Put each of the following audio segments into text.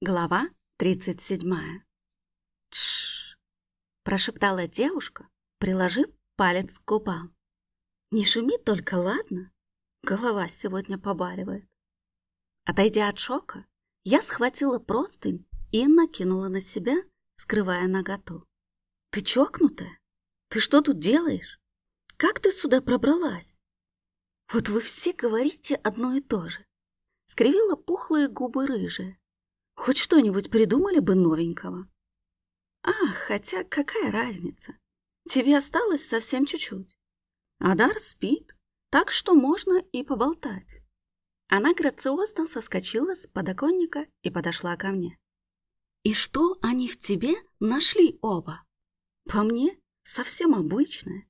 Глава 37. «Тш!» – прошептала девушка, приложив палец к губам. «Не шуми только, ладно? Голова сегодня побаливает». Отойдя от шока, я схватила простынь и накинула на себя, скрывая наготу. «Ты чокнутая? Ты что тут делаешь? Как ты сюда пробралась?» «Вот вы все говорите одно и то же», — скривила пухлые губы рыжие. Хоть что-нибудь придумали бы новенького. Ах, хотя какая разница? Тебе осталось совсем чуть-чуть. Адар спит, так что можно и поболтать. Она грациозно соскочила с подоконника и подошла ко мне. И что они в тебе нашли оба? По мне, совсем обычное,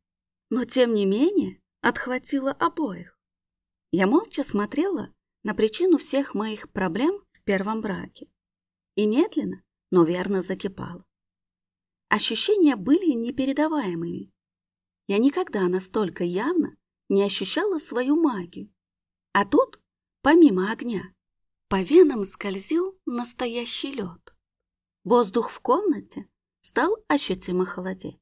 но тем не менее отхватила обоих. Я молча смотрела на причину всех моих проблем в первом браке и медленно, но верно закипала. Ощущения были непередаваемыми. Я никогда настолько явно не ощущала свою магию. А тут, помимо огня, по венам скользил настоящий лед. Воздух в комнате стал ощутимо холодеть.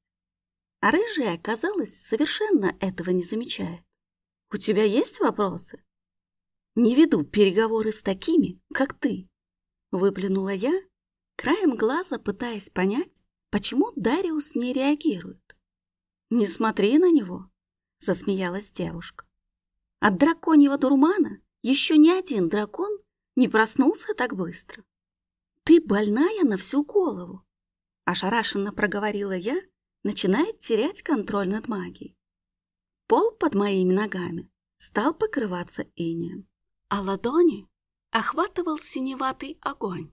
А рыжая, казалось, совершенно этого не замечает. «У тебя есть вопросы?» «Не веду переговоры с такими, как ты», Выплюнула я, краем глаза пытаясь понять, почему Дариус не реагирует. «Не смотри на него», — засмеялась девушка. «От драконьего дурмана еще ни один дракон не проснулся так быстро. Ты больная на всю голову», — ошарашенно проговорила я, начиная терять контроль над магией. Пол под моими ногами стал покрываться инеем, а ладони охватывал синеватый огонь.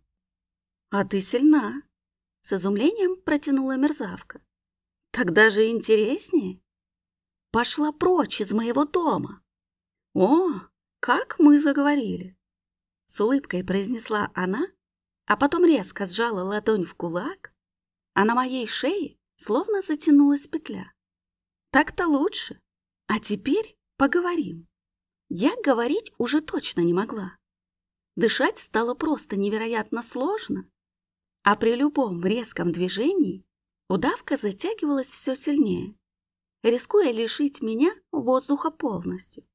«А ты сильна!» — с изумлением протянула мерзавка. «Тогда же интереснее!» «Пошла прочь из моего дома!» «О, как мы заговорили!» С улыбкой произнесла она, а потом резко сжала ладонь в кулак, а на моей шее словно затянулась петля. «Так-то лучше! А теперь поговорим!» Я говорить уже точно не могла. Дышать стало просто невероятно сложно, а при любом резком движении удавка затягивалась все сильнее, рискуя лишить меня воздуха полностью.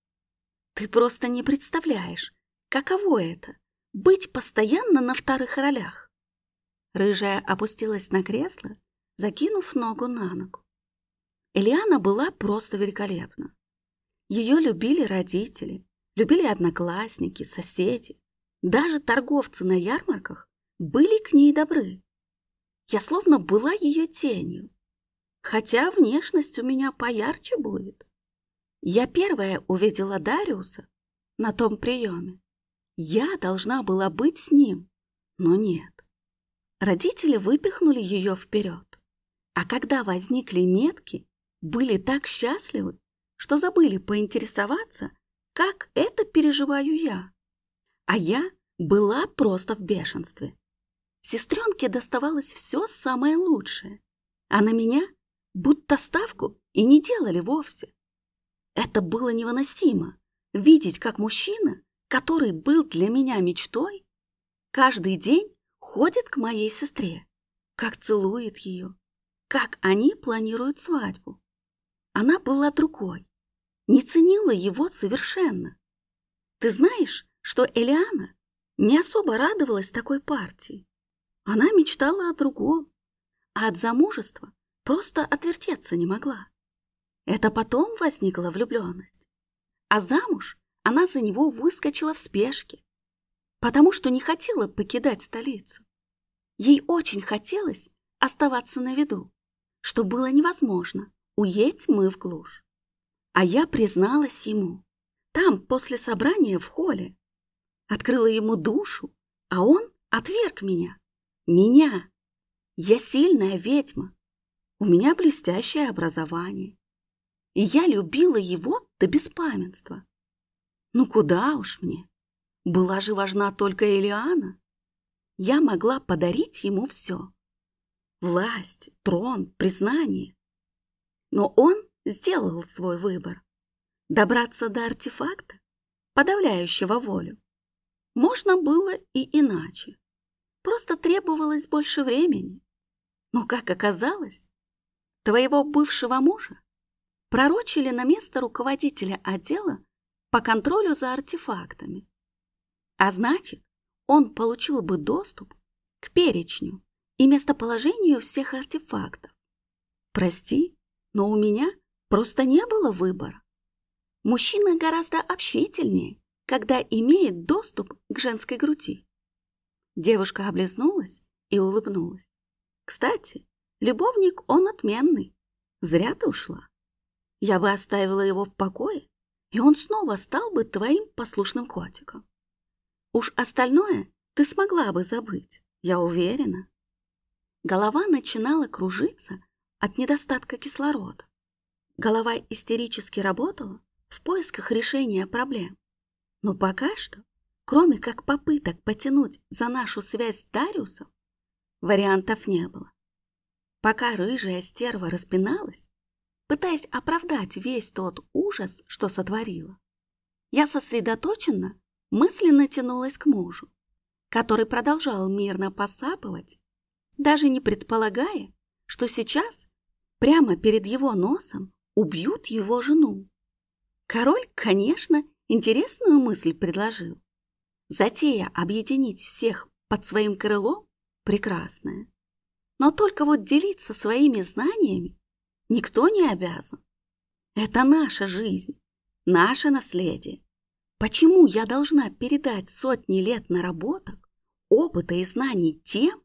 Ты просто не представляешь, каково это — быть постоянно на вторых ролях. Рыжая опустилась на кресло, закинув ногу на ногу. Элиана была просто великолепна. Ее любили родители, любили одноклассники, соседи. Даже торговцы на ярмарках были к ней добры. Я словно была ее тенью, хотя внешность у меня поярче будет. Я первая увидела Дариуса на том приеме. Я должна была быть с ним, но нет. Родители выпихнули ее вперед. А когда возникли метки, были так счастливы, что забыли поинтересоваться, как это переживаю я. А я была просто в бешенстве. Сестренке доставалось все самое лучшее, а на меня будто ставку и не делали вовсе. Это было невыносимо, видеть, как мужчина, который был для меня мечтой, каждый день ходит к моей сестре, как целует ее, как они планируют свадьбу. Она была другой, не ценила его совершенно. Ты знаешь, что Элиана не особо радовалась такой партии. Она мечтала о другом, а от замужества просто отвертеться не могла. Это потом возникла влюбленность. А замуж она за него выскочила в спешке, потому что не хотела покидать столицу. Ей очень хотелось оставаться на виду, что было невозможно, уедь мы в глушь. А я призналась ему, там, после собрания в холле, открыла ему душу, а он отверг меня. Меня. Я сильная ведьма. У меня блестящее образование. И я любила его до беспамятства. Ну куда уж мне. Была же важна только Элиана. Я могла подарить ему все. Власть, трон, признание. Но он сделал свой выбор. Добраться до артефакта, подавляющего волю, можно было и иначе. Просто требовалось больше времени. Но, как оказалось, твоего бывшего мужа пророчили на место руководителя отдела по контролю за артефактами. А значит, он получил бы доступ к перечню и местоположению всех артефактов. Прости, но у меня просто не было выбора. Мужчина гораздо общительнее, когда имеет доступ к женской груди. Девушка облизнулась и улыбнулась. Кстати, любовник он отменный. Зря ты ушла. Я бы оставила его в покое, и он снова стал бы твоим послушным котиком. Уж остальное ты смогла бы забыть, я уверена. Голова начинала кружиться от недостатка кислорода. Голова истерически работала в поисках решения проблем. Но пока что, кроме как попыток потянуть за нашу связь с Дариусом, вариантов не было. Пока рыжая стерва распиналась, пытаясь оправдать весь тот ужас, что сотворила, я сосредоточенно мысленно тянулась к мужу, который продолжал мирно посапывать, даже не предполагая, что сейчас прямо перед его носом убьют его жену. Король, конечно, интересную мысль предложил. Затея объединить всех под своим крылом прекрасная. Но только вот делиться своими знаниями никто не обязан. Это наша жизнь, наше наследие. Почему я должна передать сотни лет наработок, опыта и знаний тем,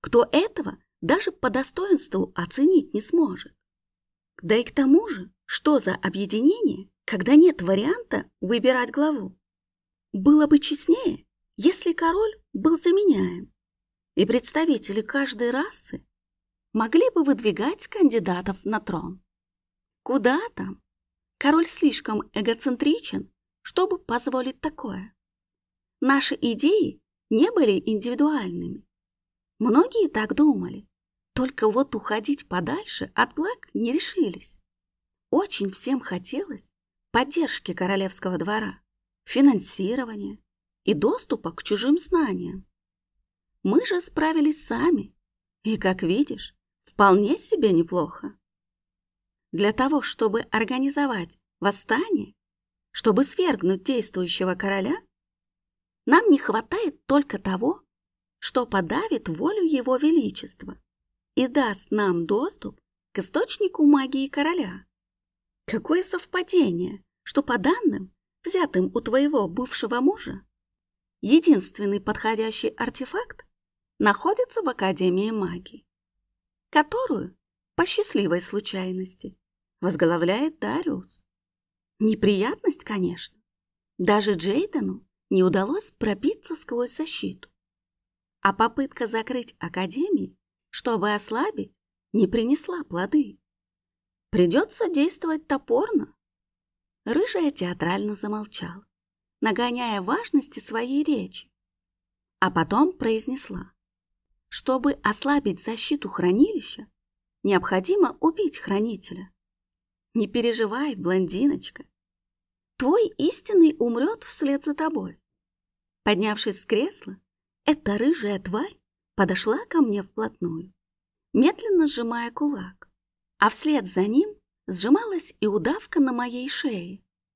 кто этого даже по достоинству оценить не сможет? Да и к тому же, что за объединение, когда нет варианта выбирать главу? Было бы честнее, если король был заменяем, и представители каждой расы могли бы выдвигать кандидатов на трон. Куда там? Король слишком эгоцентричен чтобы позволить такое. Наши идеи не были индивидуальными. Многие так думали, только вот уходить подальше от благ не решились. Очень всем хотелось поддержки королевского двора, финансирования и доступа к чужим знаниям. Мы же справились сами, и, как видишь, вполне себе неплохо. Для того, чтобы организовать восстание, чтобы свергнуть действующего короля, нам не хватает только того, что подавит волю его величества и даст нам доступ к источнику магии короля. Какое совпадение, что по данным, взятым у твоего бывшего мужа, единственный подходящий артефакт находится в Академии магии, которую, по счастливой случайности, возглавляет Дариус. Неприятность, конечно. Даже Джейдену не удалось пробиться сквозь защиту. А попытка закрыть Академию, чтобы ослабить, не принесла плоды. Придется действовать топорно. Рыжая театрально замолчала, нагоняя важности своей речи, а потом произнесла. Чтобы ослабить защиту хранилища, необходимо убить хранителя. Не переживай, блондиночка, Твой истинный умрет вслед за тобой. Поднявшись с кресла, эта рыжая тварь подошла ко мне вплотную, медленно сжимая кулак, а вслед за ним сжималась и удавка на моей шее.